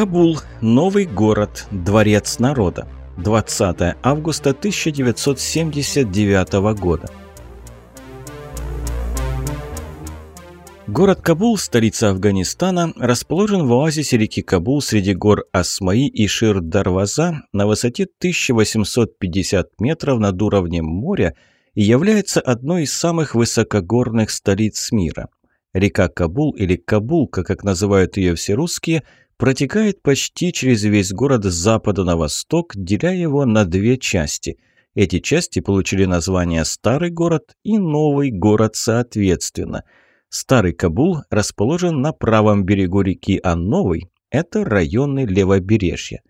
Кабул. Новый город. Дворец народа. 20 августа 1979 года. Город Кабул, столица Афганистана, расположен в оазисе реки Кабул среди гор Асмаи и Шир-Дарваза на высоте 1850 метров над уровнем моря и является одной из самых высокогорных столиц мира. Река Кабул или Кабулка, как называют ее все русские, протекает почти через весь город с запада на восток, деля его на две части. Эти части получили название «Старый город» и «Новый город» соответственно – Старый Кабул расположен на правом берегу реки, а новый – это районы левобережья.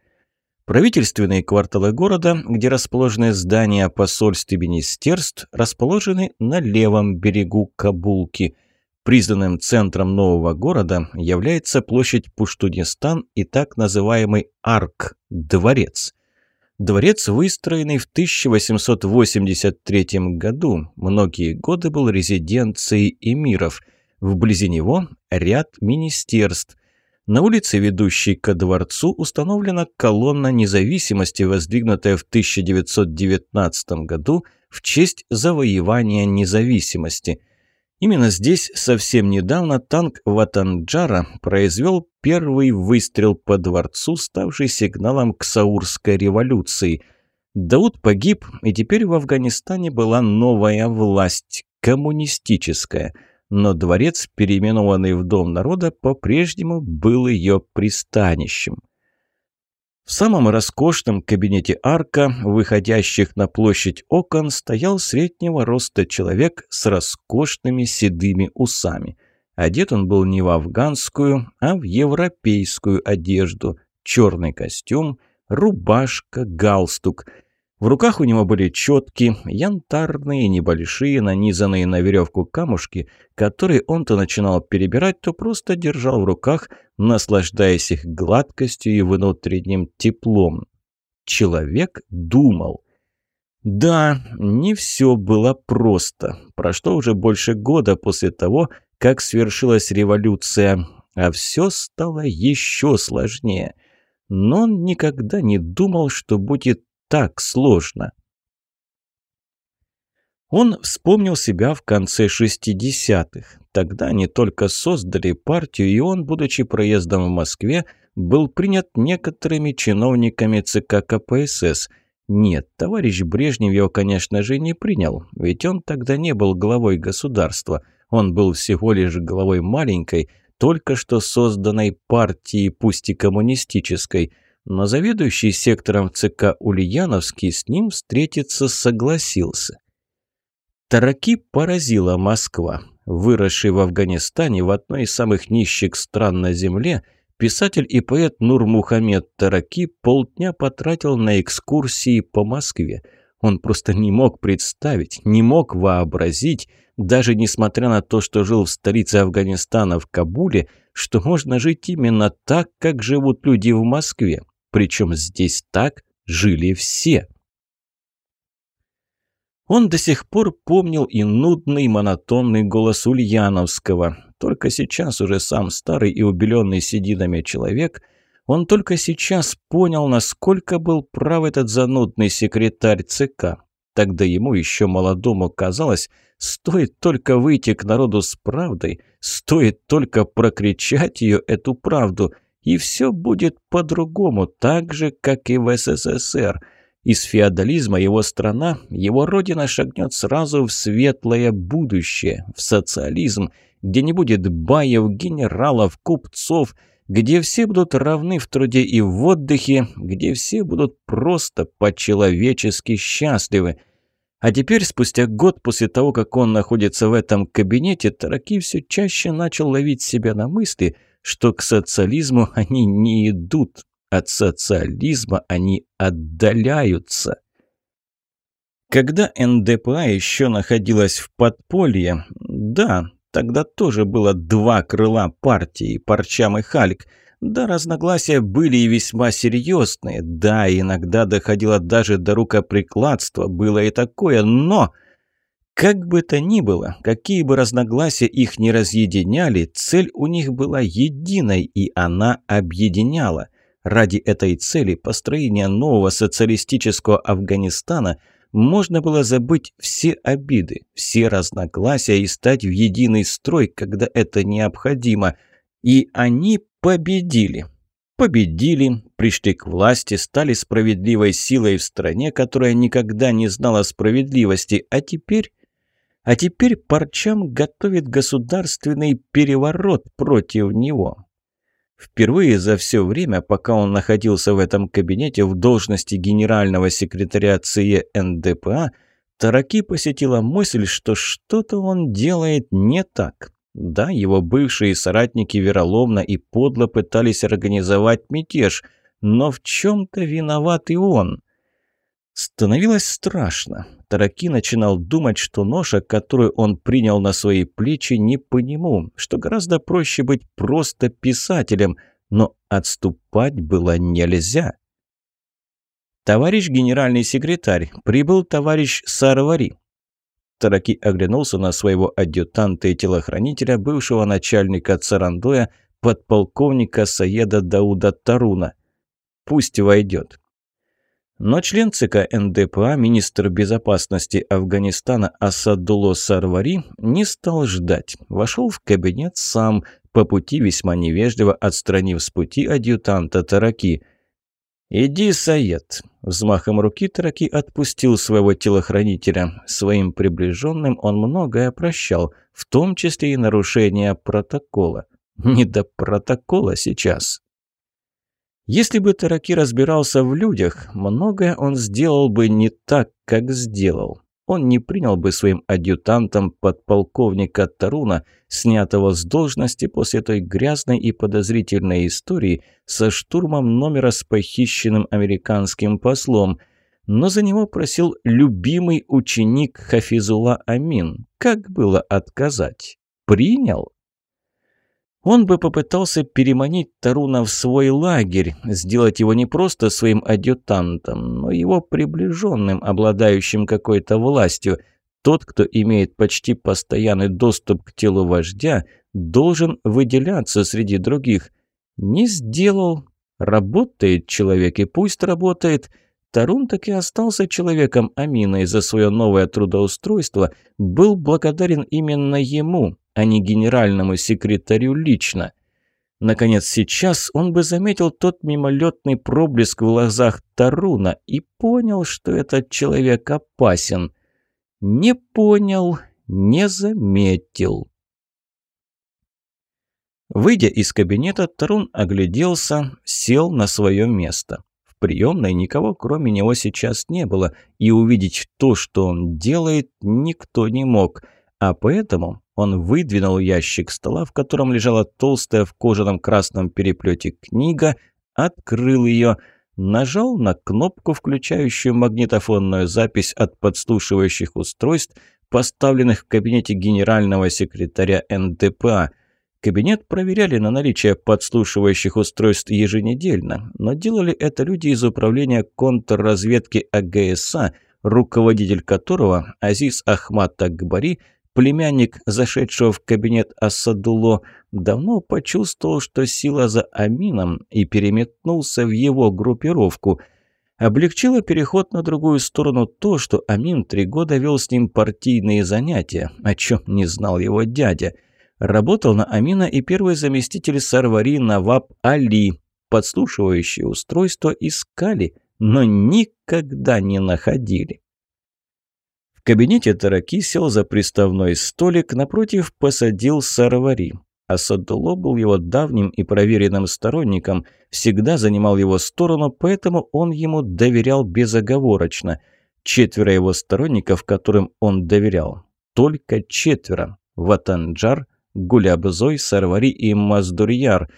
Правительственные кварталы города, где расположены здания посольств и министерств, расположены на левом берегу Кабулки. Признанным центром нового города является площадь Пуштунистан и так называемый Арк – дворец. Дворец, выстроенный в 1883 году, многие годы был резиденцией эмиров. Вблизи него ряд министерств. На улице, ведущей ко дворцу, установлена колонна независимости, воздвигнутая в 1919 году в честь завоевания независимости – Именно здесь совсем недавно танк Ватанджара произвел первый выстрел по дворцу, ставший сигналом к Саурской революции. Дауд погиб, и теперь в Афганистане была новая власть, коммунистическая. Но дворец, переименованный в Дом народа, по-прежнему был ее пристанищем. В самом роскошном кабинете арка, выходящих на площадь окон, стоял среднего роста человек с роскошными седыми усами. Одет он был не в афганскую, а в европейскую одежду. Черный костюм, рубашка, галстук – в руках у него были четки, янтарные, небольшие, нанизанные на веревку камушки, которые он то начинал перебирать, то просто держал в руках, наслаждаясь их гладкостью и внутренним теплом. Человек думал. Да, не все было просто. Прошло уже больше года после того, как свершилась революция, а все стало еще сложнее. Но он никогда не думал, что будет так сложно. Он вспомнил себя в конце 60-х. Тогда они только создали партию, и он, будучи проездом в Москве, был принят некоторыми чиновниками ЦК КПСС. Нет, товарищ Брежнев его, конечно же, не принял, ведь он тогда не был главой государства. Он был всего лишь главой маленькой, только что созданной партии, пусть и коммунистической – но заведующий сектором ЦК Ульяновский с ним встретиться согласился. Тараки поразила Москва. Выросший в Афганистане в одной из самых нищих стран на земле, писатель и поэт Нур Мухаммед Тараки полдня потратил на экскурсии по Москве. Он просто не мог представить, не мог вообразить, даже несмотря на то, что жил в столице Афганистана в Кабуле, что можно жить именно так, как живут люди в Москве. Причем здесь так жили все. Он до сих пор помнил и нудный монотонный голос Ульяновского. Только сейчас уже сам старый и убеленный сединами человек, он только сейчас понял, насколько был прав этот занудный секретарь ЦК. Тогда ему еще молодому казалось, стоит только выйти к народу с правдой, стоит только прокричать ее, эту правду – и все будет по-другому, так же, как и в СССР. Из феодализма его страна, его родина шагнет сразу в светлое будущее, в социализм, где не будет баев, генералов, купцов, где все будут равны в труде и в отдыхе, где все будут просто по-человечески счастливы. А теперь, спустя год после того, как он находится в этом кабинете, Тараки все чаще начал ловить себя на мысли – что к социализму они не идут, от социализма они отдаляются. Когда НДПА еще находилась в подполье, да, тогда тоже было два крыла партии, Парчам и Хальк. Да, разногласия были и весьма серьезные, да, иногда доходило даже до рукоприкладства, было и такое, но... Как бы то ни было, какие бы разногласия их не разъединяли, цель у них была единой, и она объединяла. Ради этой цели построения нового социалистического Афганистана можно было забыть все обиды, все разногласия и стать в единый строй, когда это необходимо. И они победили. Победили, пришли к власти, стали справедливой силой в стране, которая никогда не знала справедливости, а теперь... А теперь Парчам готовит государственный переворот против него. Впервые за все время, пока он находился в этом кабинете в должности генерального секретаря ЦЕ НДПА, Тараки посетила мысль, что что-то он делает не так. Да, его бывшие соратники вероломно и подло пытались организовать мятеж, но в чем-то виноват и он. Становилось страшно. Тараки начинал думать, что ноша, которую он принял на свои плечи, не по нему, что гораздо проще быть просто писателем, но отступать было нельзя. «Товарищ генеральный секретарь, прибыл товарищ Сарвари». Тараки оглянулся на своего адъютанта и телохранителя, бывшего начальника Царандоя, подполковника Саеда Дауда Таруна. «Пусть войдет». Но член ЦК НДПА, министр безопасности Афганистана Асадуло Сарвари не стал ждать. Вошел в кабинет сам, по пути весьма невежливо отстранив с пути адъютанта Тараки. «Иди, Саед!» Взмахом руки Тараки отпустил своего телохранителя. Своим приближенным он многое прощал, в том числе и нарушение протокола. Не до протокола сейчас. Если бы Тараки разбирался в людях, многое он сделал бы не так, как сделал. Он не принял бы своим адъютантом подполковника Таруна, снятого с должности после той грязной и подозрительной истории со штурмом номера с похищенным американским послом. Но за него просил любимый ученик Хафизула Амин. Как было отказать? Принял? Он бы попытался переманить Таруна в свой лагерь, сделать его не просто своим адъютантом, но его приближенным, обладающим какой-то властью. Тот, кто имеет почти постоянный доступ к телу вождя, должен выделяться среди других. Не сделал. Работает человек, и пусть работает. Тарун так и остался человеком Амина и за свое новое трудоустройство был благодарен именно ему, а не генеральному секретарю лично. Наконец, сейчас он бы заметил тот мимолетный проблеск в глазах Таруна и понял, что этот человек опасен. Не понял, не заметил. Выйдя из кабинета, Тарун огляделся, сел на свое место. Приемной никого, кроме него, сейчас не было, и увидеть то, что он делает, никто не мог – а поэтому он выдвинул ящик стола, в котором лежала толстая в кожаном красном переплете книга, открыл ее, нажал на кнопку, включающую магнитофонную запись от подслушивающих устройств, поставленных в кабинете генерального секретаря НДПА. Кабинет проверяли на наличие подслушивающих устройств еженедельно, но делали это люди из управления контрразведки АГСА, руководитель которого, Азиз Ахмат Акбари, Племянник, зашедшего в кабинет Асадуло, давно почувствовал, что сила за Амином и переметнулся в его группировку. Облегчило переход на другую сторону то, что Амин три года вел с ним партийные занятия, о чем не знал его дядя. Работал на Амина и первый заместитель Сарвари Наваб Али. Подслушивающие устройства искали, но никогда не находили. В кабинете Тараки сел за приставной столик, напротив посадил Саравари. Асадуло был его давним и проверенным сторонником, всегда занимал его сторону, поэтому он ему доверял безоговорочно. Четверо его сторонников, которым он доверял. Только четверо. Ватанджар, Гулябзой, Сарвари и Маздурьяр.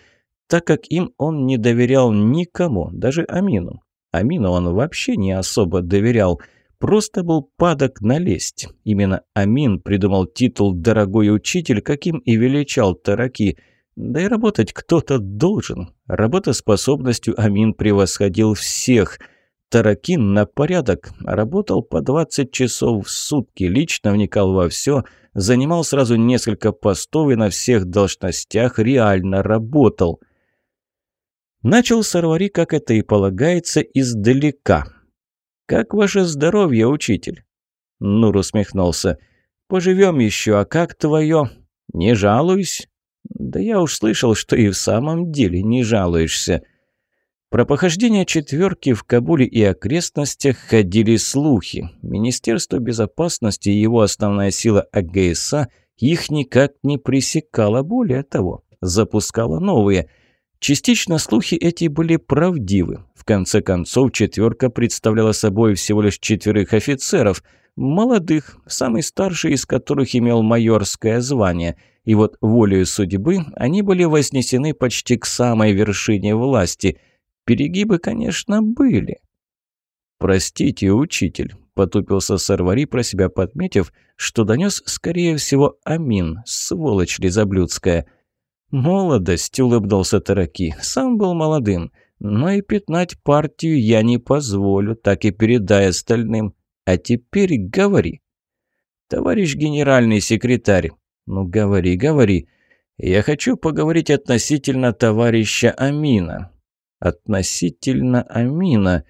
Так как им он не доверял никому, даже Амину. Амину он вообще не особо доверял – просто был падок на лесть. Именно Амин придумал титул «Дорогой учитель», каким и величал Тараки. Да и работать кто-то должен. Работоспособностью Амин превосходил всех. Таракин на порядок. Работал по 20 часов в сутки, лично вникал во все, занимал сразу несколько постов и на всех должностях реально работал – Начал Сарвари, как это и полагается, издалека. «Как ваше здоровье, учитель?» Нур усмехнулся. «Поживем еще, а как твое?» «Не жалуюсь». «Да я уж слышал, что и в самом деле не жалуешься». Про похождение четверки в Кабуле и окрестностях ходили слухи. Министерство безопасности и его основная сила АГСА их никак не пресекало, более того, запускала новые. Частично слухи эти были правдивы. В конце концов, четверка представляла собой всего лишь четверых офицеров, молодых, самый старший из которых имел майорское звание. И вот волею судьбы они были вознесены почти к самой вершине власти – Перегибы, конечно, были. «Простите, учитель», — потупился Сарвари, про себя подметив, что донес, скорее всего, Амин, сволочь лизоблюдская. «Молодость», — улыбнулся Тараки, — «сам был молодым, но и пятнать партию я не позволю, так и передай остальным. А теперь говори». «Товарищ генеральный секретарь», «Ну, говори, говори. Я хочу поговорить относительно товарища Амина. Относительно Амина.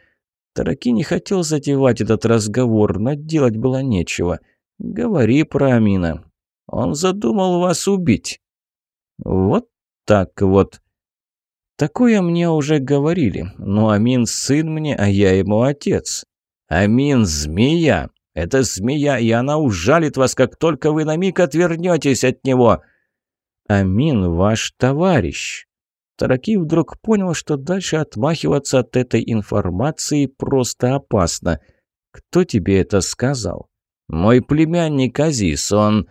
Тараки не хотел затевать этот разговор, но делать было нечего. Говори про Амина. Он задумал вас убить. Вот так вот. Такое мне уже говорили, но Амин сын мне, а я ему отец. Амин змея. Это змея, и она ужалит вас, как только вы на миг отвернетесь от него. Амин ваш товарищ. Тараки вдруг понял, что дальше отмахиваться от этой информации просто опасно. «Кто тебе это сказал?» «Мой племянник Азис, он...»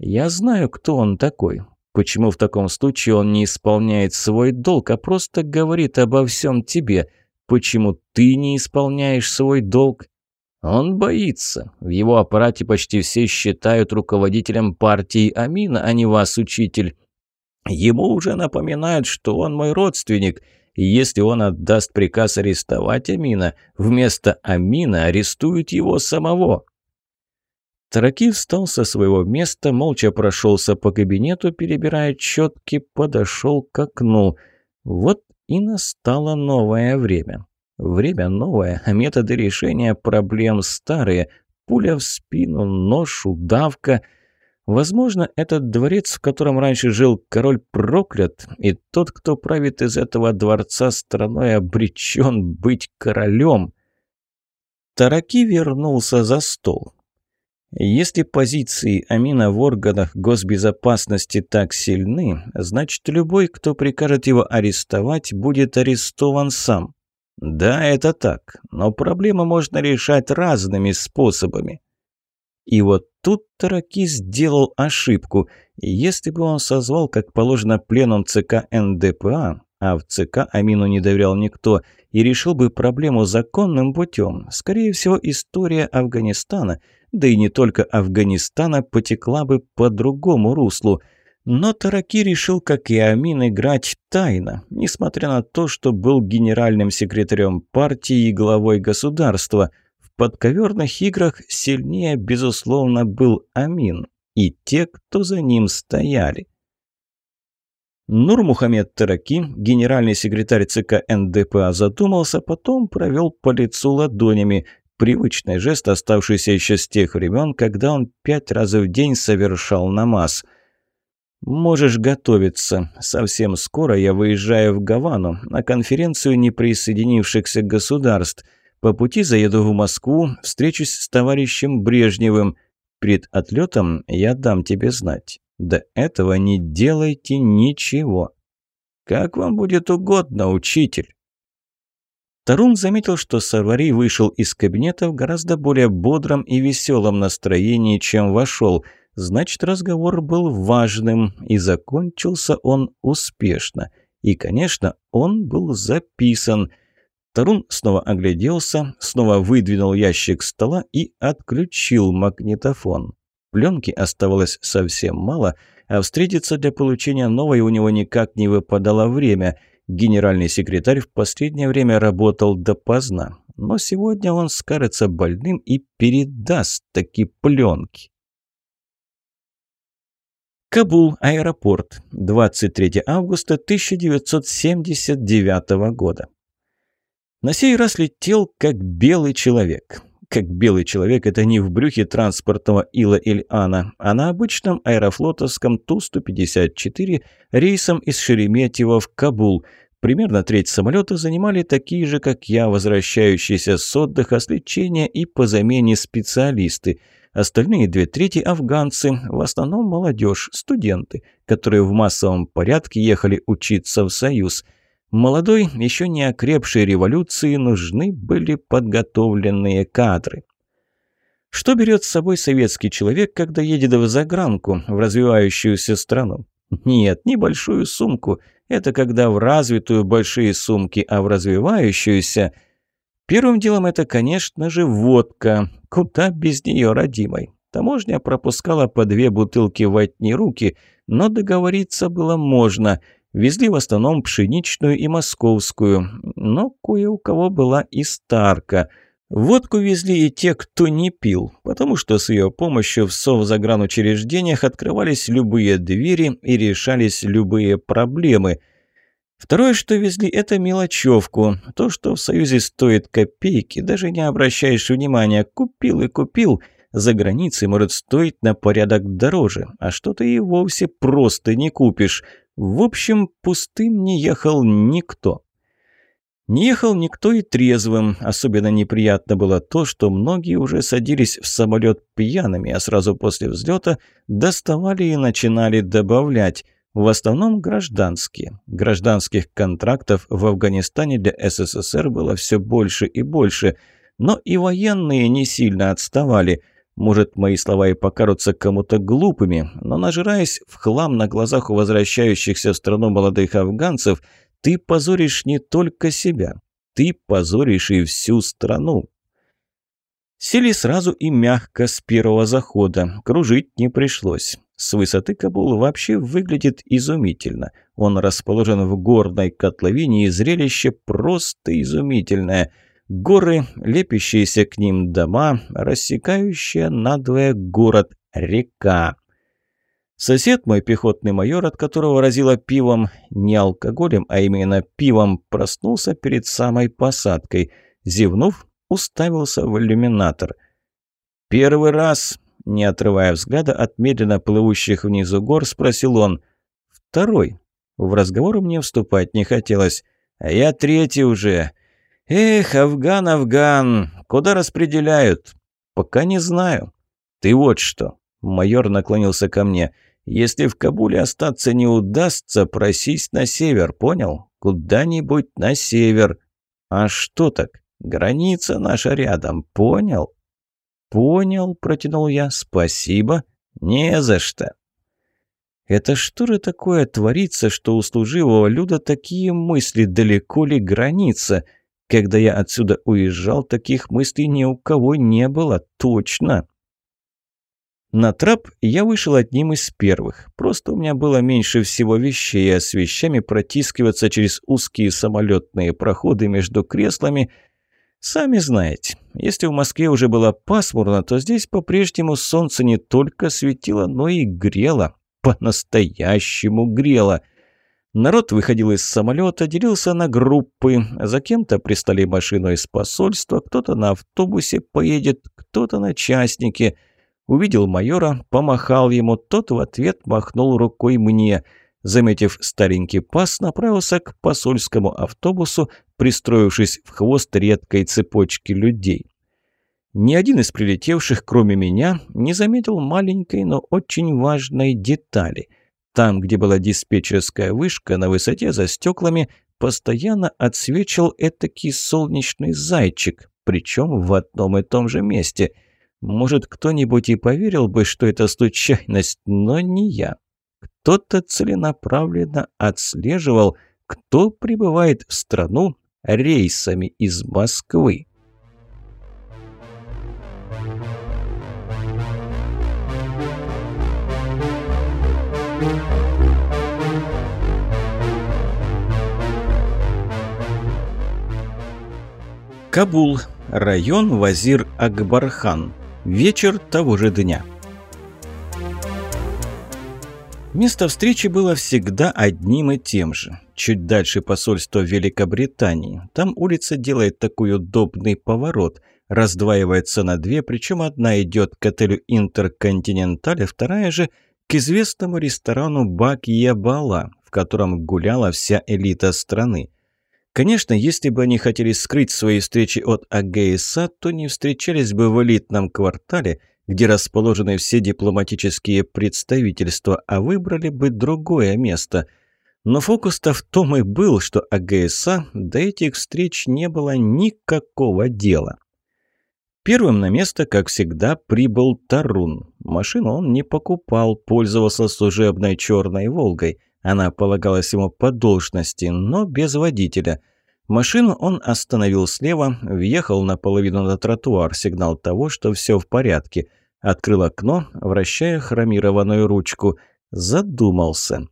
«Я знаю, кто он такой. Почему в таком случае он не исполняет свой долг, а просто говорит обо всем тебе? Почему ты не исполняешь свой долг?» Он боится. В его аппарате почти все считают руководителем партии Амина, а не вас, учитель. Ему уже напоминают, что он мой родственник, и если он отдаст приказ арестовать Амина, вместо Амина арестуют его самого. Тараки встал со своего места, молча прошелся по кабинету, перебирая четки, подошел к окну. Вот и настало новое время. Время новое, а методы решения проблем старые. Пуля в спину, нож, удавка — Возможно, этот дворец, в котором раньше жил король, проклят, и тот, кто правит из этого дворца страной, обречен быть королем. Тараки вернулся за стол. Если позиции Амина в органах госбезопасности так сильны, значит, любой, кто прикажет его арестовать, будет арестован сам. Да, это так, но проблему можно решать разными способами. И вот тут Тараки сделал ошибку. Если бы он созвал, как положено, пленум ЦК НДПА, а в ЦК Амину не доверял никто, и решил бы проблему законным путем, скорее всего, история Афганистана, да и не только Афганистана, потекла бы по другому руслу. Но Тараки решил, как и Амин, играть тайно, несмотря на то, что был генеральным секретарем партии и главой государства – подковерных играх сильнее, безусловно, был Амин и те, кто за ним стояли. Нур Мухаммед Тараки, генеральный секретарь ЦК НДПА, задумался, потом провел по лицу ладонями. Привычный жест, оставшийся еще с тех времен, когда он пять раз в день совершал намаз. «Можешь готовиться. Совсем скоро я выезжаю в Гавану на конференцию неприсоединившихся государств». По пути заеду в Москву, встречусь с товарищем Брежневым. Перед отлетом я дам тебе знать. До этого не делайте ничего. Как вам будет угодно, учитель. Тарун заметил, что Сарвари вышел из кабинета в гораздо более бодром и веселом настроении, чем вошел. Значит, разговор был важным, и закончился он успешно. И, конечно, он был записан – Тарун снова огляделся, снова выдвинул ящик стола и отключил магнитофон. Пленки оставалось совсем мало, а встретиться для получения новой у него никак не выпадало время. Генеральный секретарь в последнее время работал допоздна, но сегодня он скажется больным и передаст такие пленки. Кабул, аэропорт, 23 августа 1979 года. На сей раз летел как белый человек. Как белый человек это не в брюхе транспортного Ила Ильана, а на обычном аэрофлотовском Ту-154 рейсом из Шереметьево в Кабул. Примерно треть самолета занимали такие же, как я, возвращающиеся с отдыха, с лечения и по замене специалисты – Остальные две трети – афганцы, в основном молодежь, студенты, которые в массовом порядке ехали учиться в Союз. Молодой, еще не окрепшей революции нужны были подготовленные кадры. Что берет с собой советский человек, когда едет в загранку, в развивающуюся страну? Нет, небольшую сумку. Это когда в развитую большие сумки, а в развивающуюся – Первым делом это, конечно же, водка. Куда без нее, родимой? Таможня пропускала по две бутылки в одни руки, но договориться было можно. Везли в основном пшеничную и московскую, но кое у кого была и старка. Водку везли и те, кто не пил, потому что с ее помощью в совзагранучреждениях открывались любые двери и решались любые проблемы – Второе, что везли, это мелочевку. То, что в Союзе стоит копейки, даже не обращаешь внимания. Купил и купил. За границей может стоить на порядок дороже, а что-то и вовсе просто не купишь. В общем, пустым не ехал никто. Не ехал никто и трезвым. Особенно неприятно было то, что многие уже садились в самолет пьяными, а сразу после взлета доставали и начинали добавлять. В основном гражданские. Гражданских контрактов в Афганистане для СССР было все больше и больше. Но и военные не сильно отставали. Может, мои слова и покажутся кому-то глупыми, но нажираясь в хлам на глазах у возвращающихся в страну молодых афганцев, ты позоришь не только себя, ты позоришь и всю страну. Сели сразу и мягко с первого захода, кружить не пришлось. С высоты Кабул вообще выглядит изумительно. Он расположен в горной котловине, и зрелище просто изумительное. Горы, лепящиеся к ним дома, рассекающая надвое город река. Сосед мой, пехотный майор, от которого разило пивом, не алкоголем, а именно пивом, проснулся перед самой посадкой. Зевнув, уставился в иллюминатор. «Первый раз не отрывая взгляда от медленно плывущих внизу гор, спросил он. «Второй?» В разговор мне вступать не хотелось. «А я третий уже». «Эх, Афган, Афган, куда распределяют?» «Пока не знаю». «Ты вот что». Майор наклонился ко мне. «Если в Кабуле остаться не удастся, просись на север, понял? Куда-нибудь на север». «А что так? Граница наша рядом, понял?» «Понял», — протянул я. «Спасибо». «Не за что». Это что же такое творится, что у служивого Люда такие мысли, далеко ли граница? Когда я отсюда уезжал, таких мыслей ни у кого не было, точно. На трап я вышел одним из первых. Просто у меня было меньше всего вещей, а с вещами протискиваться через узкие самолетные проходы между креслами – Сами знаете, если в Москве уже было пасмурно, то здесь по-прежнему солнце не только светило, но и грело. По-настоящему грело. Народ выходил из самолета, делился на группы. За кем-то пристали машину из посольства, кто-то на автобусе поедет, кто-то на частнике. Увидел майора, помахал ему, тот в ответ махнул рукой мне – Заметив старенький пас, направился к посольскому автобусу, пристроившись в хвост редкой цепочки людей. Ни один из прилетевших, кроме меня, не заметил маленькой, но очень важной детали. Там, где была диспетчерская вышка, на высоте за стеклами, постоянно отсвечивал этакий солнечный зайчик, причем в одном и том же месте. Может, кто-нибудь и поверил бы, что это случайность, но не я. Кто-то целенаправленно отслеживал, кто прибывает в страну рейсами из Москвы. Кабул. Район Вазир Акбархан. Вечер того же дня. Место встречи было всегда одним и тем же. Чуть дальше посольство Великобритании. Там улица делает такой удобный поворот, раздваивается на две, причем одна идет к отелю Интерконтиненталь, а вторая же к известному ресторану Бак-Ябала, в котором гуляла вся элита страны. Конечно, если бы они хотели скрыть свои встречи от АГСА, то не встречались бы в элитном квартале – где расположены все дипломатические представительства, а выбрали бы другое место. Но фокус-то в том и был, что АГСА до этих встреч не было никакого дела. Первым на место, как всегда, прибыл Тарун. Машину он не покупал, пользовался служебной черной «Волгой». Она полагалась ему по должности, но без водителя – Машину он остановил слева, въехал наполовину на тротуар, сигнал того, что все в порядке. Открыл окно, вращая хромированную ручку. Задумался.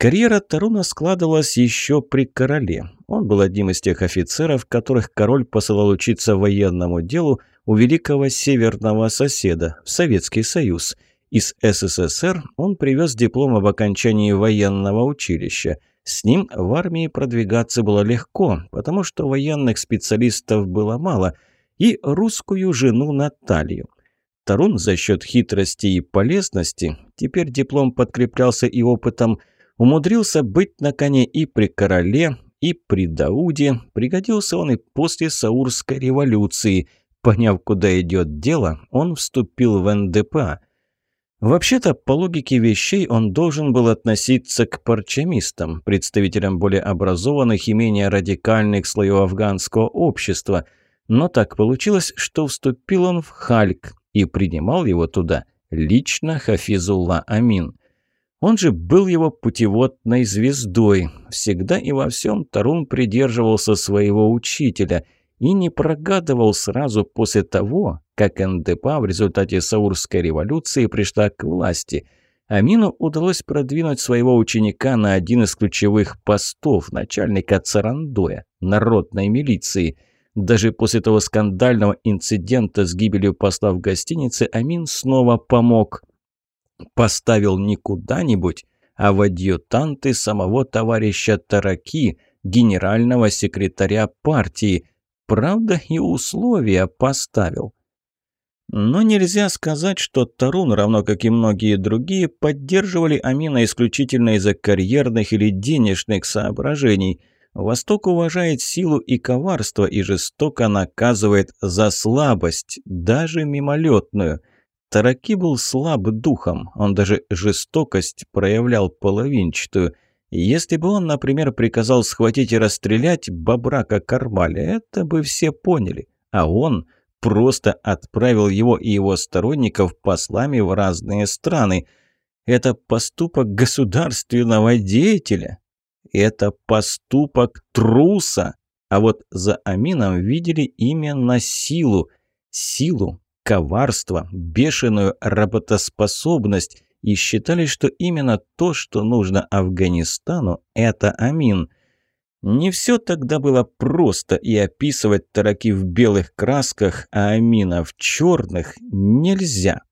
Карьера Таруна складывалась еще при короле. Он был одним из тех офицеров, которых король посылал учиться военному делу у великого северного соседа, в Советский Союз. Из СССР он привез диплом об окончании военного училища – с ним в армии продвигаться было легко, потому что военных специалистов было мало, и русскую жену Наталью. Тарун за счет хитрости и полезности, теперь диплом подкреплялся и опытом, умудрился быть на коне и при короле, и при Дауде, пригодился он и после Саурской революции. Поняв, куда идет дело, он вступил в НДПА – Вообще-то, по логике вещей, он должен был относиться к парчамистам, представителям более образованных и менее радикальных слоев афганского общества. Но так получилось, что вступил он в Хальк и принимал его туда лично Хафизулла Амин. Он же был его путеводной звездой. Всегда и во всем Тарун придерживался своего учителя и не прогадывал сразу после того, как НДПА в результате Саурской революции пришла к власти. Амину удалось продвинуть своего ученика на один из ключевых постов начальника Царандоя, народной милиции. Даже после того скандального инцидента с гибелью посла в гостинице Амин снова помог. Поставил не куда-нибудь, а в адъютанты самого товарища Тараки, генерального секретаря партии. Правда, и условия поставил. Но нельзя сказать, что Тарун, равно как и многие другие, поддерживали Амина исключительно из-за карьерных или денежных соображений. Восток уважает силу и коварство и жестоко наказывает за слабость, даже мимолетную. Тараки был слаб духом, он даже жестокость проявлял половинчатую. Если бы он, например, приказал схватить и расстрелять Бабрака Кармаля, это бы все поняли. А он просто отправил его и его сторонников послами в разные страны. Это поступок государственного деятеля. Это поступок труса. А вот за Амином видели именно силу. Силу, коварство, бешеную работоспособность и считали, что именно то, что нужно Афганистану, это Амин – не все тогда было просто, и описывать тараки в белых красках, а Амина в черных нельзя.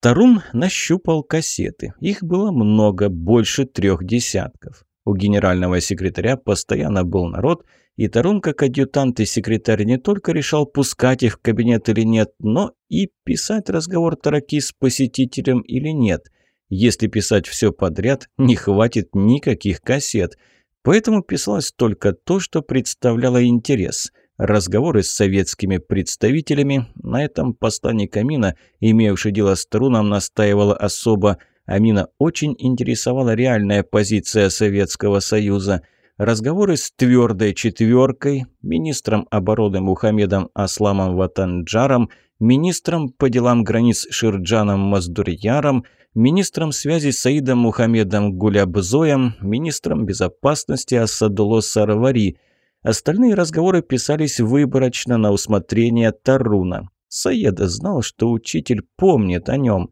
Тарун нащупал кассеты. Их было много, больше трех десятков. У генерального секретаря постоянно был народ, и Тарун, как адъютант и секретарь, не только решал, пускать их в кабинет или нет, но и писать разговор тараки с посетителем или нет. Если писать все подряд, не хватит никаких кассет – Поэтому писалось только то, что представляло интерес. Разговоры с советскими представителями. На этом посланник Амина, имевший дело с Труном, настаивала особо. Амина очень интересовала реальная позиция Советского Союза. Разговоры с твердой четверкой, министром обороны Мухаммедом Асламом Ватанджаром, министром по делам границ Ширджаном Маздурьяром – министром связи Саидом Мухаммедом Гулябзоем, министром безопасности Асадуло Саравари. Остальные разговоры писались выборочно на усмотрение Таруна. Саеда знал, что учитель помнит о нем.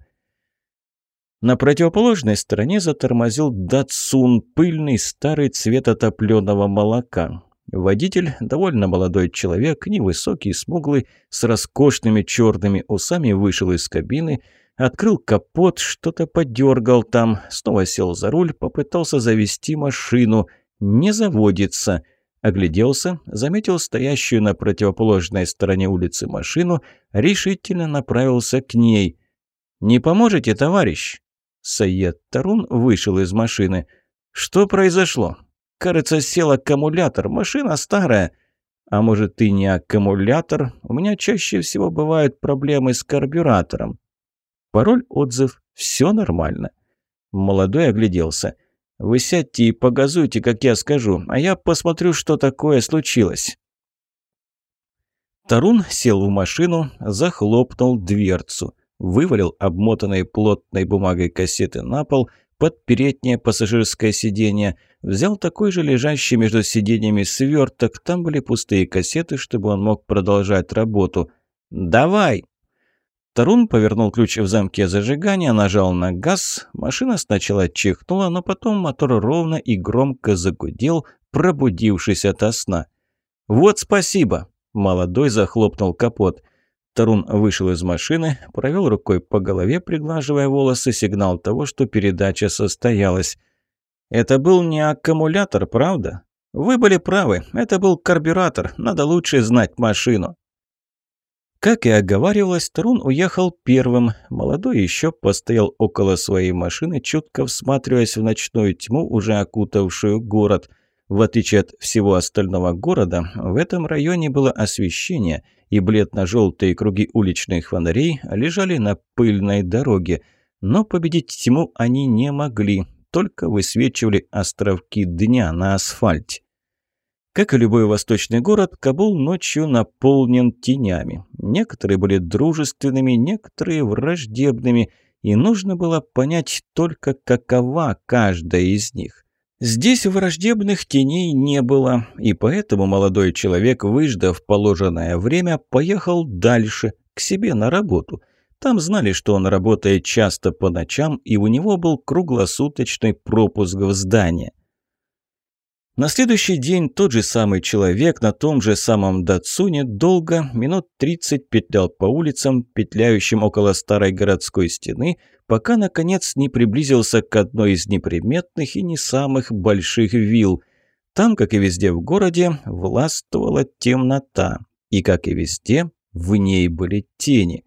На противоположной стороне затормозил Датсун, пыльный старый цвет отопленного молока. Водитель, довольно молодой человек, невысокий, смуглый, с роскошными черными усами, вышел из кабины – Открыл капот, что-то подергал там, снова сел за руль, попытался завести машину. Не заводится. Огляделся, заметил стоящую на противоположной стороне улицы машину, решительно направился к ней. «Не поможете, товарищ?» Саед Тарун вышел из машины. «Что произошло?» «Кажется, сел аккумулятор. Машина старая». «А может, ты не аккумулятор? У меня чаще всего бывают проблемы с карбюратором». Пароль, отзыв, все нормально. Молодой огляделся. «Вы сядьте и погазуйте, как я скажу, а я посмотрю, что такое случилось». Тарун сел в машину, захлопнул дверцу, вывалил обмотанные плотной бумагой кассеты на пол под переднее пассажирское сиденье, взял такой же лежащий между сиденьями сверток, там были пустые кассеты, чтобы он мог продолжать работу. «Давай!» Тарун повернул ключ в замке зажигания, нажал на газ. Машина сначала чихнула, но потом мотор ровно и громко загудел, пробудившись ото сна. «Вот спасибо!» – молодой захлопнул капот. Тарун вышел из машины, провел рукой по голове, приглаживая волосы, сигнал того, что передача состоялась. «Это был не аккумулятор, правда?» «Вы были правы, это был карбюратор, надо лучше знать машину». Как и оговаривалось, Тарун уехал первым. Молодой еще постоял около своей машины, чутко всматриваясь в ночную тьму, уже окутавшую город. В отличие от всего остального города, в этом районе было освещение, и бледно-желтые круги уличных фонарей лежали на пыльной дороге. Но победить тьму они не могли, только высвечивали островки дня на асфальте. Как и любой восточный город, Кабул ночью наполнен тенями. Некоторые были дружественными, некоторые враждебными, и нужно было понять только, какова каждая из них. Здесь враждебных теней не было, и поэтому молодой человек, выждав положенное время, поехал дальше, к себе на работу. Там знали, что он работает часто по ночам, и у него был круглосуточный пропуск в здание. На следующий день тот же самый человек на том же самом Датсуне долго, минут 30 петлял по улицам, петляющим около старой городской стены, пока, наконец, не приблизился к одной из неприметных и не самых больших вилл. Там, как и везде в городе, властвовала темнота, и, как и везде, в ней были тени.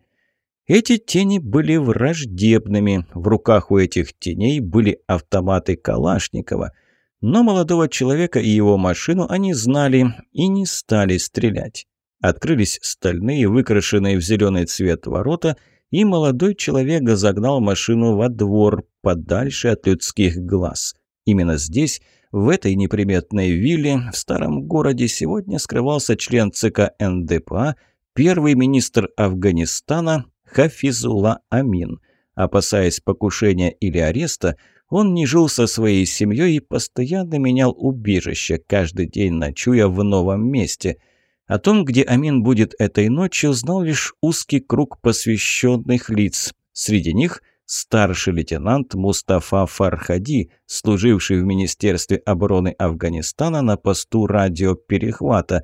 Эти тени были враждебными, в руках у этих теней были автоматы Калашникова – но молодого человека и его машину они знали и не стали стрелять. Открылись стальные, выкрашенные в зеленый цвет ворота, и молодой человек загнал машину во двор, подальше от людских глаз. Именно здесь, в этой неприметной вилле, в старом городе, сегодня скрывался член ЦК НДПА, первый министр Афганистана Хафизула Амин. Опасаясь покушения или ареста, он не жил со своей семьей и постоянно менял убежище, каждый день ночуя в новом месте. О том, где Амин будет этой ночью, знал лишь узкий круг посвященных лиц. Среди них старший лейтенант Мустафа Фархади, служивший в Министерстве обороны Афганистана на посту радиоперехвата.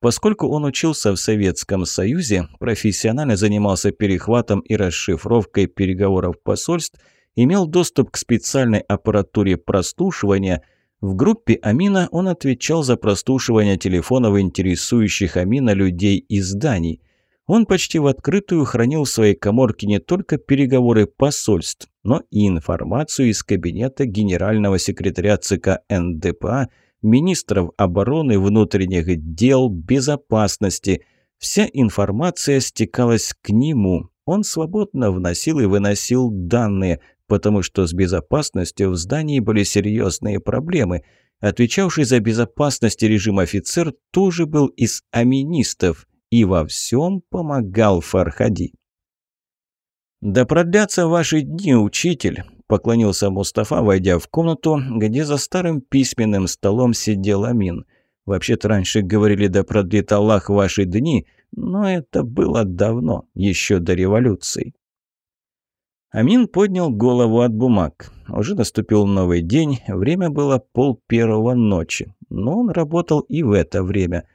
Поскольку он учился в Советском Союзе, профессионально занимался перехватом и расшифровкой переговоров посольств – имел доступ к специальной аппаратуре прослушивания. В группе Амина он отвечал за прослушивание телефонов интересующих Амина людей и зданий. Он почти в открытую хранил в своей коморке не только переговоры посольств, но и информацию из кабинета генерального секретаря ЦК НДПА, министров обороны, внутренних дел, безопасности. Вся информация стекалась к нему. Он свободно вносил и выносил данные, потому что с безопасностью в здании были серьезные проблемы. Отвечавший за безопасность режим офицер тоже был из аминистов и во всем помогал Фархади. «Да продлятся ваши дни, учитель!» – поклонился Мустафа, войдя в комнату, где за старым письменным столом сидел Амин. «Вообще-то раньше говорили, да продлит Аллах ваши дни, но это было давно, еще до революции». Амин поднял голову от бумаг. Уже наступил новый день, время было пол первого ночи, но он работал и в это время.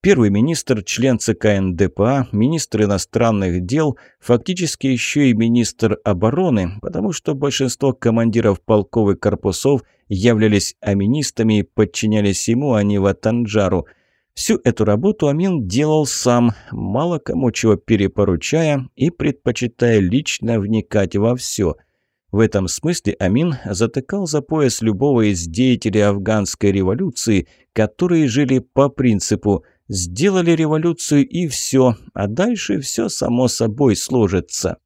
Первый министр, член ЦК НДПА, министр иностранных дел, фактически еще и министр обороны, потому что большинство командиров полков и корпусов являлись аминистами и подчинялись ему, а не Ватанджару. Всю эту работу Амин делал сам, мало кому чего перепоручая и предпочитая лично вникать во все – в этом смысле Амин затыкал за пояс любого из деятелей афганской революции, которые жили по принципу «сделали революцию и все, а дальше все само собой сложится».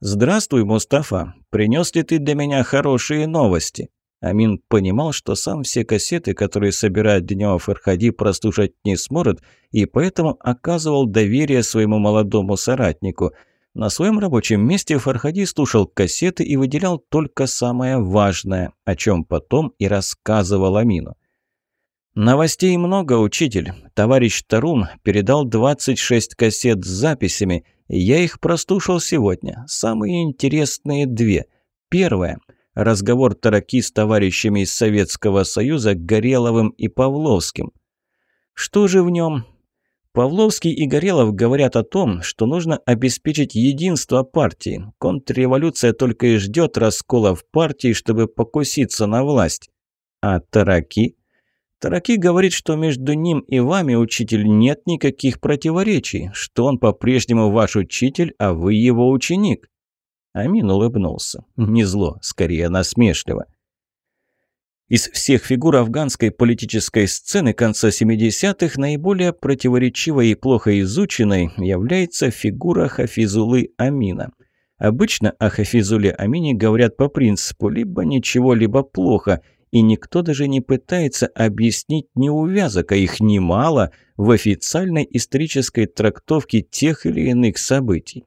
«Здравствуй, Мустафа. Принес ли ты для меня хорошие новости?» Амин понимал, что сам все кассеты, которые собирает Днева Фархади, прослушать не сможет, и поэтому оказывал доверие своему молодому соратнику – на своем рабочем месте Фархади слушал кассеты и выделял только самое важное, о чем потом и рассказывал Амину. «Новостей много, учитель. Товарищ Тарун передал 26 кассет с записями. Я их прослушал сегодня. Самые интересные две. Первая – разговор Тараки с товарищами из Советского Союза Гореловым и Павловским. Что же в нем? Павловский и Горелов говорят о том, что нужно обеспечить единство партии. Контрреволюция только и ждет раскола в партии, чтобы покуситься на власть. А Тараки? Тараки говорит, что между ним и вами, учитель, нет никаких противоречий, что он по-прежнему ваш учитель, а вы его ученик. Амин улыбнулся. Не зло, скорее насмешливо. Из всех фигур афганской политической сцены конца 70-х наиболее противоречивой и плохо изученной является фигура Хафизулы Амина. Обычно о Хафизуле Амине говорят по принципу «либо ничего, либо плохо», и никто даже не пытается объяснить неувязок, а их немало в официальной исторической трактовке тех или иных событий.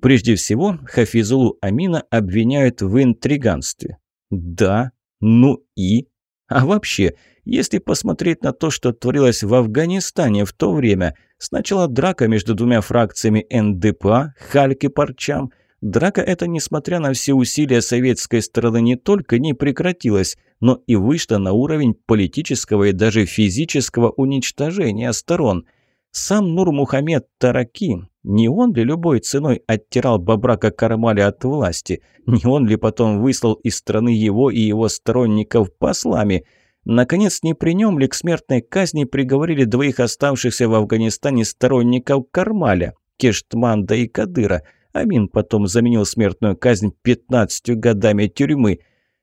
Прежде всего, Хафизулу Амина обвиняют в интриганстве. Да, ну и? А вообще, если посмотреть на то, что творилось в Афганистане в то время, сначала драка между двумя фракциями НДПА, Хальки Парчам, драка эта, несмотря на все усилия советской стороны, не только не прекратилась, но и вышла на уровень политического и даже физического уничтожения сторон – сам Нур-Мухаммед Тараки, не он ли любой ценой оттирал Бабрака Кармаля от власти? Не он ли потом выслал из страны его и его сторонников послами? Наконец, не при нем ли к смертной казни приговорили двоих оставшихся в Афганистане сторонников Кармаля, Кештманда и Кадыра? Амин потом заменил смертную казнь 15 годами тюрьмы.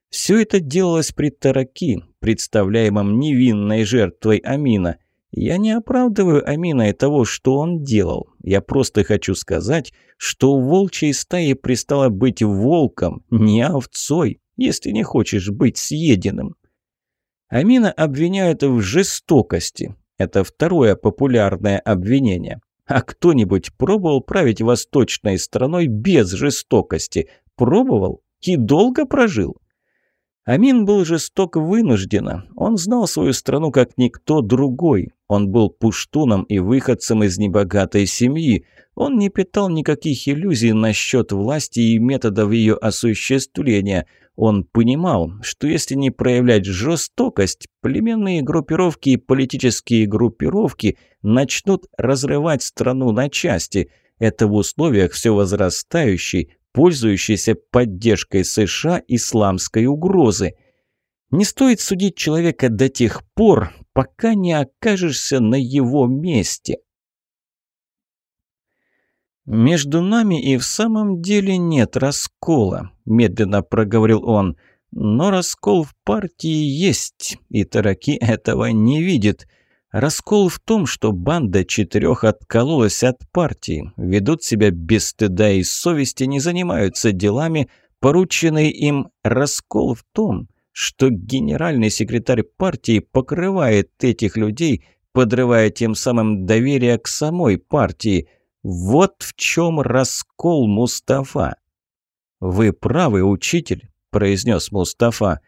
Все это делалось при Тараки, представляемом невинной жертвой Амина – я не оправдываю Амина и того, что он делал. Я просто хочу сказать, что у волчьей стаи пристало быть волком, не овцой, если не хочешь быть съеденным. Амина обвиняют в жестокости. Это второе популярное обвинение. А кто-нибудь пробовал править восточной страной без жестокости? Пробовал и долго прожил? Амин был жесток вынужденно. Он знал свою страну как никто другой. Он был пуштуном и выходцем из небогатой семьи. Он не питал никаких иллюзий насчет власти и методов ее осуществления. Он понимал, что если не проявлять жестокость, племенные группировки и политические группировки начнут разрывать страну на части. Это в условиях все возрастающей, пользующейся поддержкой США исламской угрозы. Не стоит судить человека до тех пор, пока не окажешься на его месте. «Между нами и в самом деле нет раскола», – медленно проговорил он. «Но раскол в партии есть, и Тараки этого не видит. Раскол в том, что банда четырех откололась от партии, ведут себя без стыда и совести, не занимаются делами, порученные им. Раскол в том, что генеральный секретарь партии покрывает этих людей, подрывая тем самым доверие к самой партии. Вот в чем раскол Мустафа. «Вы правы, учитель», – произнес Мустафа.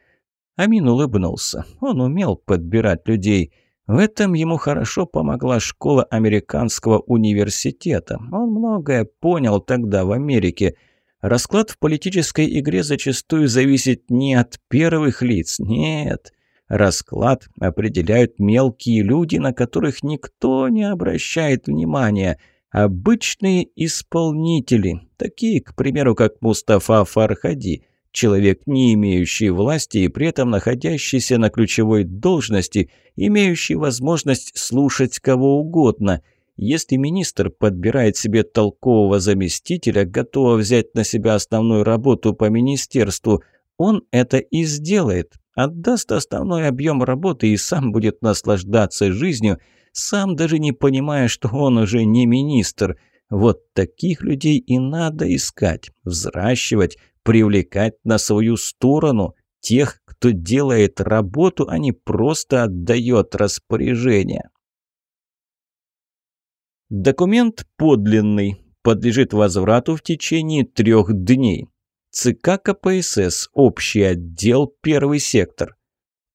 Амин улыбнулся. Он умел подбирать людей – в этом ему хорошо помогла школа американского университета. Он многое понял тогда в Америке. Расклад в политической игре зачастую зависит не от первых лиц, нет. Расклад определяют мелкие люди, на которых никто не обращает внимания. Обычные исполнители, такие, к примеру, как Мустафа Фархади, человек, не имеющий власти и при этом находящийся на ключевой должности, имеющий возможность слушать кого угодно – если министр подбирает себе толкового заместителя, готового взять на себя основную работу по министерству, он это и сделает, отдаст основной объем работы и сам будет наслаждаться жизнью, сам даже не понимая, что он уже не министр. Вот таких людей и надо искать, взращивать, привлекать на свою сторону, тех, кто делает работу, а не просто отдает распоряжение. Документ подлинный, подлежит возврату в течение трех дней. ЦК КПСС, общий отдел, первый сектор.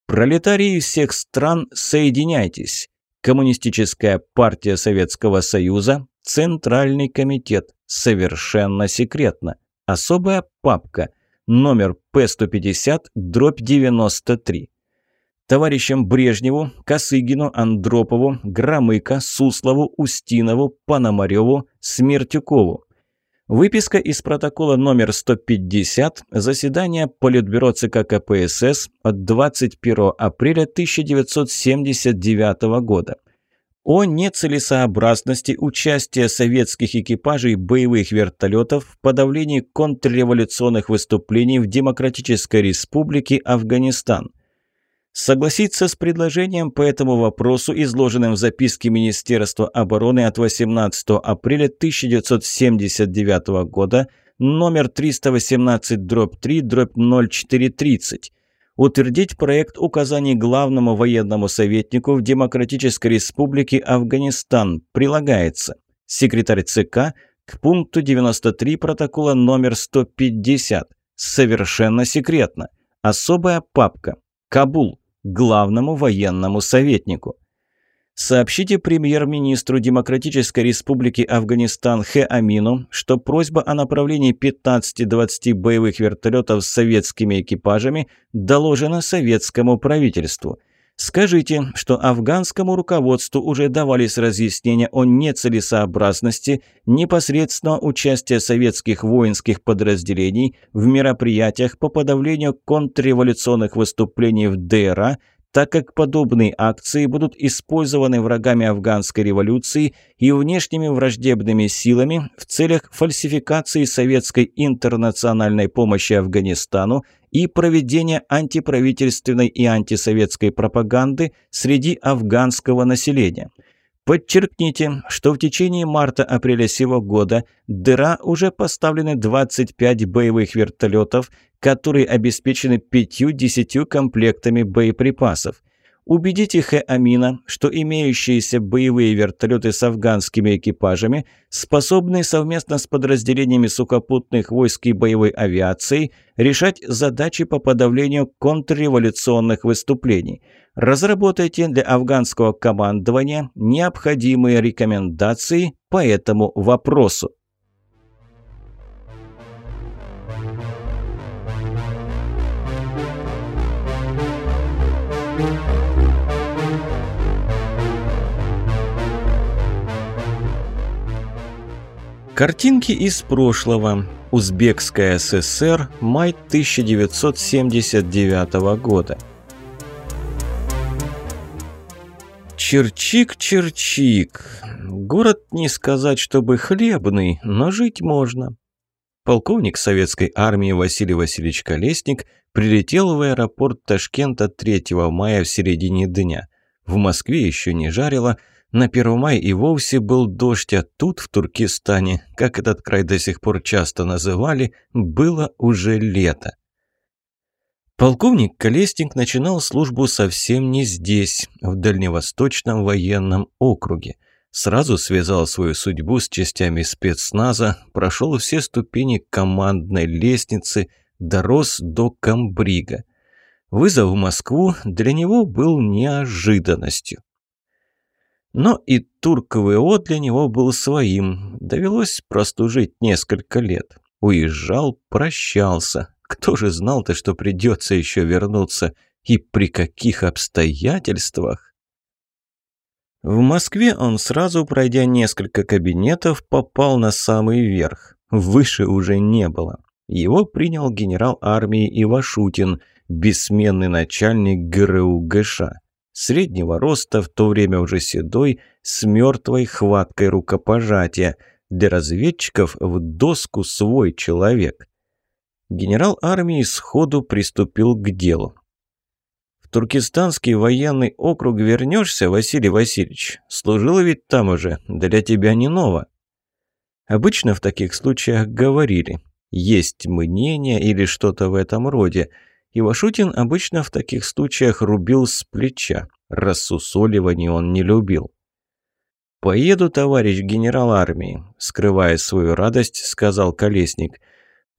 Пролетарии всех стран, соединяйтесь. Коммунистическая партия Советского Союза, Центральный комитет, совершенно секретно. Особая папка, номер П-150, дробь 93 товарищам Брежневу, Косыгину, Андропову, Громыко, Суслову, Устинову, Пономареву, Смертюкову. Выписка из протокола номер 150 заседания Политбюро ЦК КПСС от 21 апреля 1979 года о нецелесообразности участия советских экипажей боевых вертолетов в подавлении контрреволюционных выступлений в Демократической Республике Афганистан – Согласиться с предложением по этому вопросу, изложенным в записке Министерства обороны от 18 апреля 1979 года, номер 318-3-0430, утвердить проект указаний главному военному советнику в Демократической Республике Афганистан, прилагается. Секретарь ЦК к пункту 93 протокола номер 150, совершенно секретно, особая папка, Кабул, главному военному советнику. Сообщите премьер-министру Демократической Республики Афганистан Хэ Амину, что просьба о направлении 15-20 боевых вертолетов с советскими экипажами доложена советскому правительству – Скажите, что афганскому руководству уже давались разъяснения о нецелесообразности непосредственного участия советских воинских подразделений в мероприятиях по подавлению контрреволюционных выступлений в ДРА так как подобные акции будут использованы врагами афганской революции и внешними враждебными силами в целях фальсификации советской интернациональной помощи Афганистану и проведения антиправительственной и антисоветской пропаганды среди афганского населения – Подчеркните, что в течение марта-апреля сего года дыра уже поставлены 25 боевых вертолетов, которые обеспечены пятью-десятью комплектами боеприпасов. Убедите Хэ Амина, что имеющиеся боевые вертолеты с афганскими экипажами способны совместно с подразделениями сухопутных войск и боевой авиации решать задачи по подавлению контрреволюционных выступлений. Разработайте для афганского командования необходимые рекомендации по этому вопросу. Картинки из прошлого. Узбекская ССР. Май 1979 года. Черчик-черчик. Город не сказать, чтобы хлебный, но жить можно. Полковник советской армии Василий Васильевич Колесник прилетел в аэропорт Ташкента 3 мая в середине дня. В Москве еще не жарило, на 1 мая и вовсе был дождь, а тут, в Туркестане, как этот край до сих пор часто называли, было уже лето. Полковник Колесник начинал службу совсем не здесь, в Дальневосточном военном округе. Сразу связал свою судьбу с частями спецназа, прошел все ступени командной лестницы, дорос до комбрига. Вызов в Москву для него был неожиданностью. Но и Турк-ВО для него был своим. Довелось простужить несколько лет. Уезжал, прощался. Кто же знал-то, что придется еще вернуться? И при каких обстоятельствах? В Москве он сразу, пройдя несколько кабинетов, попал на самый верх. Выше уже не было. Его принял генерал армии Ивашутин, бессменный начальник ГРУ ГШ. Среднего роста, в то время уже седой, с мертвой хваткой рукопожатия. Для разведчиков в доску свой человек. Генерал армии сходу приступил к делу. В Туркестанский военный округ вернешься, Василий Васильевич? Служил ведь там уже, для тебя не ново. Обычно в таких случаях говорили «есть мнение» или что-то в этом роде. Ивашутин обычно в таких случаях рубил с плеча. Рассусоливание он не любил. «Поеду, товарищ генерал армии», — скрывая свою радость, сказал Колесник.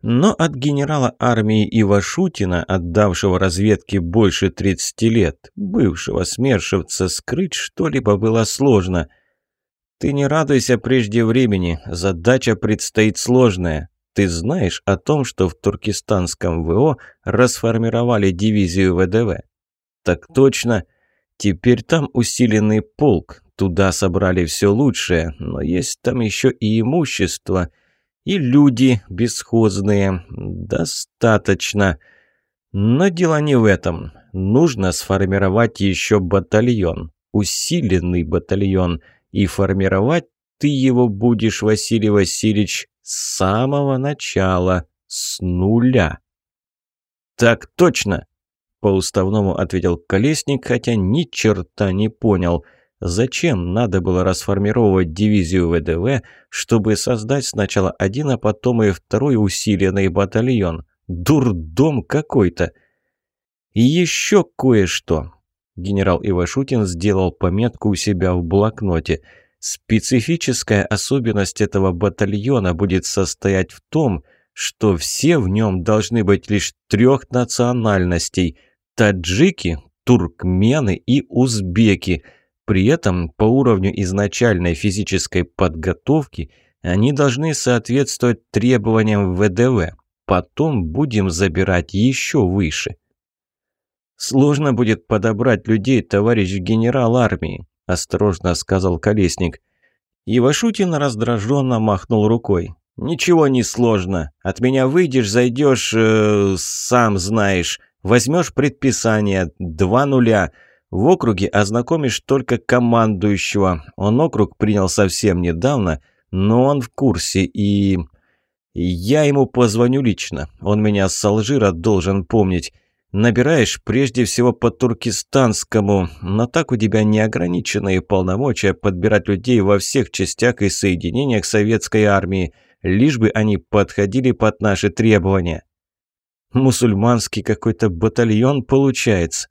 Но от генерала армии Ивашутина, отдавшего разведке больше 30 лет, бывшего смершивца, скрыть что-либо было сложно — «Ты не радуйся прежде времени, задача предстоит сложная. Ты знаешь о том, что в туркестанском ВО расформировали дивизию ВДВ?» «Так точно. Теперь там усиленный полк, туда собрали все лучшее, но есть там еще и имущество, и люди бесхозные. Достаточно. Но дело не в этом. Нужно сформировать еще батальон, усиленный батальон». И формировать ты его будешь, Василий Васильевич, с самого начала, с нуля. «Так точно!» – по-уставному ответил Колесник, хотя ни черта не понял. Зачем надо было расформировать дивизию ВДВ, чтобы создать сначала один, а потом и второй усиленный батальон? Дурдом какой-то! И еще кое-что. Генерал Ивашутин сделал пометку у себя в блокноте. Специфическая особенность этого батальона будет состоять в том, что все в нем должны быть лишь трех национальностей – таджики, туркмены и узбеки. При этом по уровню изначальной физической подготовки они должны соответствовать требованиям ВДВ. Потом будем забирать еще выше – «Сложно будет подобрать людей, товарищ генерал армии», – осторожно сказал Колесник. Ивашутин раздраженно махнул рукой. «Ничего не сложно. От меня выйдешь, зайдешь, э, сам знаешь. Возьмешь предписание, два нуля. В округе ознакомишь только командующего. Он округ принял совсем недавно, но он в курсе и... Я ему позвоню лично. Он меня с Алжира должен помнить. Набираешь прежде всего по туркестанскому, но так у тебя неограниченные полномочия подбирать людей во всех частях и соединениях советской армии, лишь бы они подходили под наши требования. Мусульманский какой-то батальон получается.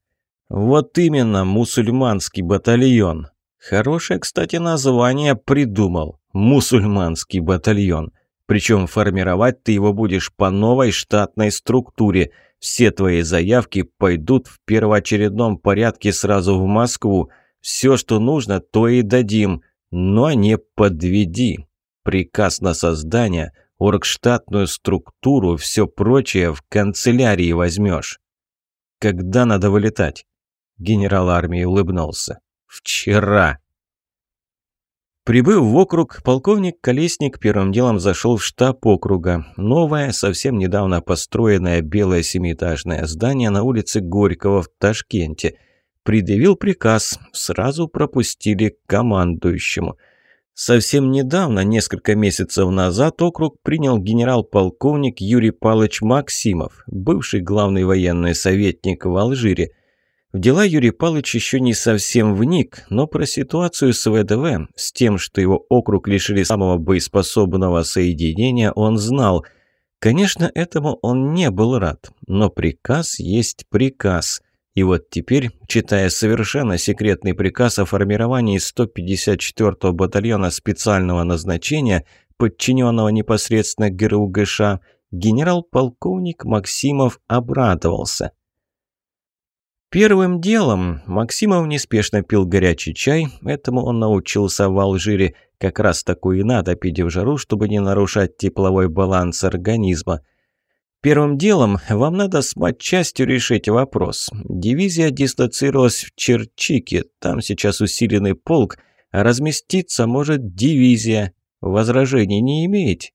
Вот именно, мусульманский батальон. Хорошее, кстати, название придумал. Мусульманский батальон. Причем формировать ты его будешь по новой штатной структуре – все твои заявки пойдут в первоочередном порядке сразу в Москву. Все, что нужно, то и дадим. Но не подведи. Приказ на создание, оргштатную структуру, все прочее в канцелярии возьмешь. Когда надо вылетать? Генерал армии улыбнулся. Вчера. Прибыв в округ, полковник Колесник первым делом зашел в штаб округа. Новое, совсем недавно построенное белое семиэтажное здание на улице Горького в Ташкенте. Предъявил приказ, сразу пропустили к командующему. Совсем недавно, несколько месяцев назад, округ принял генерал-полковник Юрий Палыч Максимов, бывший главный военный советник в Алжире – в дела Юрий Палыч еще не совсем вник, но про ситуацию с ВДВ, с тем, что его округ лишили самого боеспособного соединения, он знал. Конечно, этому он не был рад, но приказ есть приказ. И вот теперь, читая совершенно секретный приказ о формировании 154-го батальона специального назначения, подчиненного непосредственно ГРУ ГШ, генерал-полковник Максимов обрадовался – Первым делом Максимов неспешно пил горячий чай, этому он научился в Алжире. Как раз такую и надо пить в жару, чтобы не нарушать тепловой баланс организма. Первым делом вам надо с матчастью решить вопрос. Дивизия дислоцировалась в Черчике, там сейчас усиленный полк, а разместиться может дивизия. Возражений не имеете?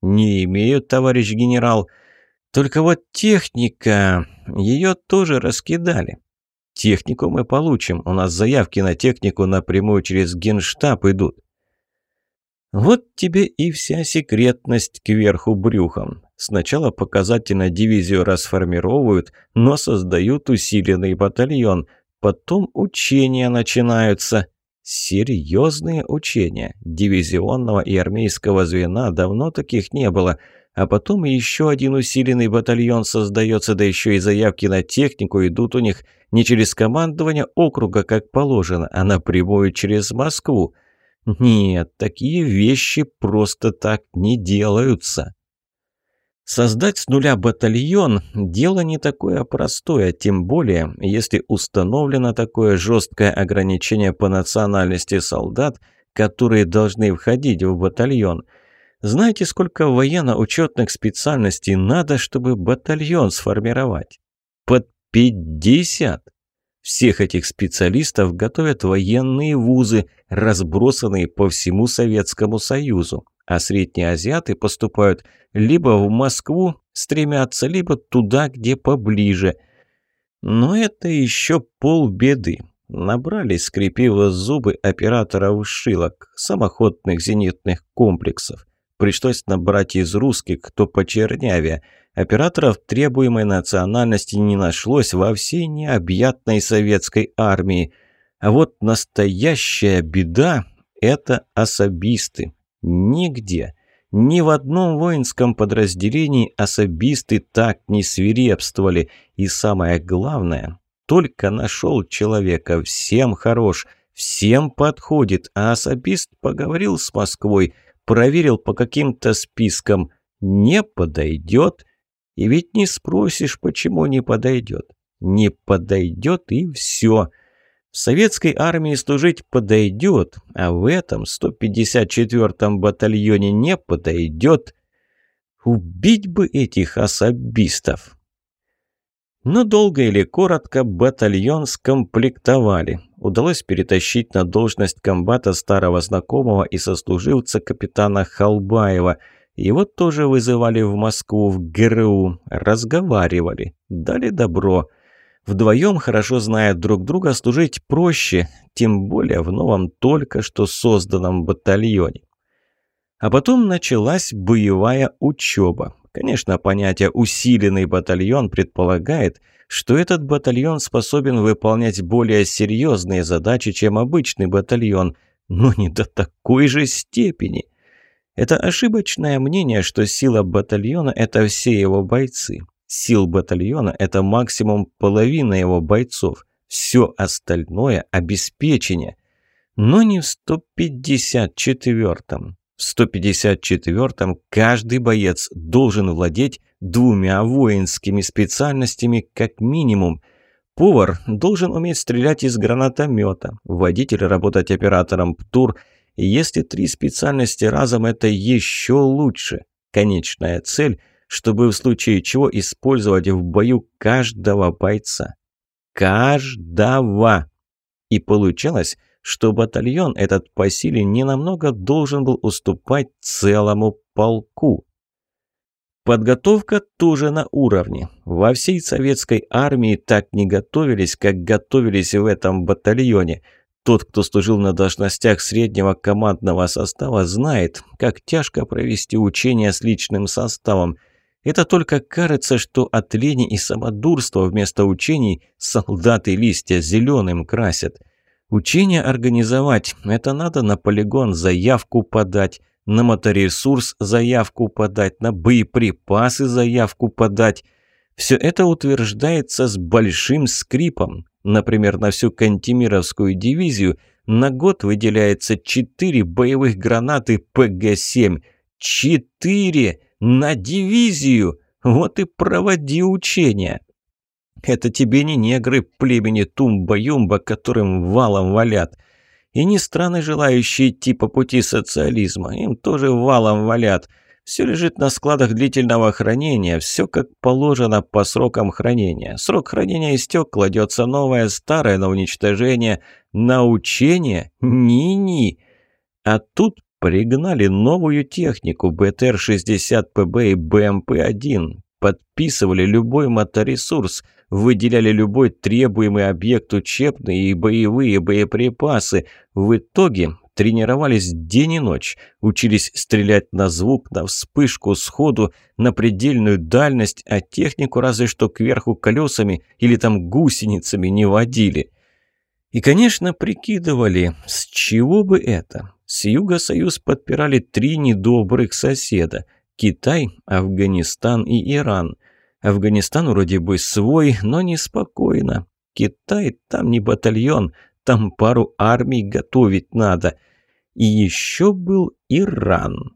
Не имею, товарищ генерал. Только вот техника, ее тоже раскидали. Технику мы получим, у нас заявки на технику напрямую через генштаб идут. Вот тебе и вся секретность кверху брюхом. Сначала показательно дивизию расформировывают, но создают усиленный батальон. Потом учения начинаются. Серьезные учения. Дивизионного и армейского звена давно таких не было. А потом еще один усиленный батальон создается, да еще и заявки на технику идут у них не через командование округа, как положено, а напрямую через Москву. Нет, такие вещи просто так не делаются. Создать с нуля батальон – дело не такое простое, тем более, если установлено такое жесткое ограничение по национальности солдат, которые должны входить в батальон. Знаете, сколько военно-учетных специальностей надо, чтобы батальон сформировать? Под 50! Всех этих специалистов готовят военные вузы, разбросанные по всему Советскому Союзу а средние азиаты поступают либо в Москву, стремятся, либо туда, где поближе. Но это еще полбеды. Набрались, скрепив зубы операторов шилок, самоходных зенитных комплексов. Пришлось набрать из русских, кто почернявее. Операторов требуемой национальности не нашлось во всей необъятной советской армии. А вот настоящая беда – это особисты. Нигде, ни в одном воинском подразделении особисты так не свирепствовали. И самое главное, только нашел человека, всем хорош, всем подходит, а особист поговорил с Москвой, проверил по каким-то спискам, не подойдет. И ведь не спросишь, почему не подойдет. Не подойдет и все. В советской армии служить подойдет, а в этом 154-м батальоне не подойдет. Убить бы этих особистов. Но долго или коротко батальон скомплектовали. Удалось перетащить на должность комбата старого знакомого и сослуживца капитана Халбаева. Его тоже вызывали в Москву в ГРУ, разговаривали, дали добро – Вдвоем, хорошо зная друг друга, служить проще, тем более в новом только что созданном батальоне. А потом началась боевая учеба. Конечно, понятие «усиленный батальон» предполагает, что этот батальон способен выполнять более серьезные задачи, чем обычный батальон, но не до такой же степени. Это ошибочное мнение, что сила батальона – это все его бойцы. Сил батальона – это максимум половина его бойцов. Все остальное – обеспечение. Но не в 154-м. В 154-м каждый боец должен владеть двумя воинскими специальностями как минимум. Повар должен уметь стрелять из гранатомета, водитель работать оператором ПТУР. Если три специальности разом – это еще лучше. Конечная цель – чтобы в случае чего использовать в бою каждого бойца. Каждого! И получалось, что батальон этот по силе ненамного должен был уступать целому полку. Подготовка тоже на уровне. Во всей советской армии так не готовились, как готовились в этом батальоне. Тот, кто служил на должностях среднего командного состава, знает, как тяжко провести учения с личным составом – это только кажется, что от лени и самодурства вместо учений солдаты листья зеленым красят. Учение организовать – это надо на полигон заявку подать, на моторесурс заявку подать, на боеприпасы заявку подать. Все это утверждается с большим скрипом. Например, на всю Кантемировскую дивизию на год выделяется 4 боевых гранаты ПГ-7. 4! На дивизию! Вот и проводи учения. Это тебе не негры племени Тумба-Юмба, которым валом валят. И не страны, желающие идти по пути социализма. Им тоже валом валят. Все лежит на складах длительного хранения, все как положено по срокам хранения. Срок хранения истек, кладется новое, старое на уничтожение. На учение? Ни-ни. А тут пригнали новую технику БТР-60ПБ и БМП-1. Подписывали любой моторесурс, выделяли любой требуемый объект учебные и боевые боеприпасы. В итоге тренировались день и ночь, учились стрелять на звук, на вспышку, сходу, на предельную дальность, а технику разве что кверху колесами или там гусеницами не водили. И, конечно, прикидывали, с чего бы это. С юга Союз подпирали три недобрых соседа – Китай, Афганистан и Иран. Афганистан вроде бы свой, но неспокойно. Китай там не батальон, там пару армий готовить надо. И еще был Иран.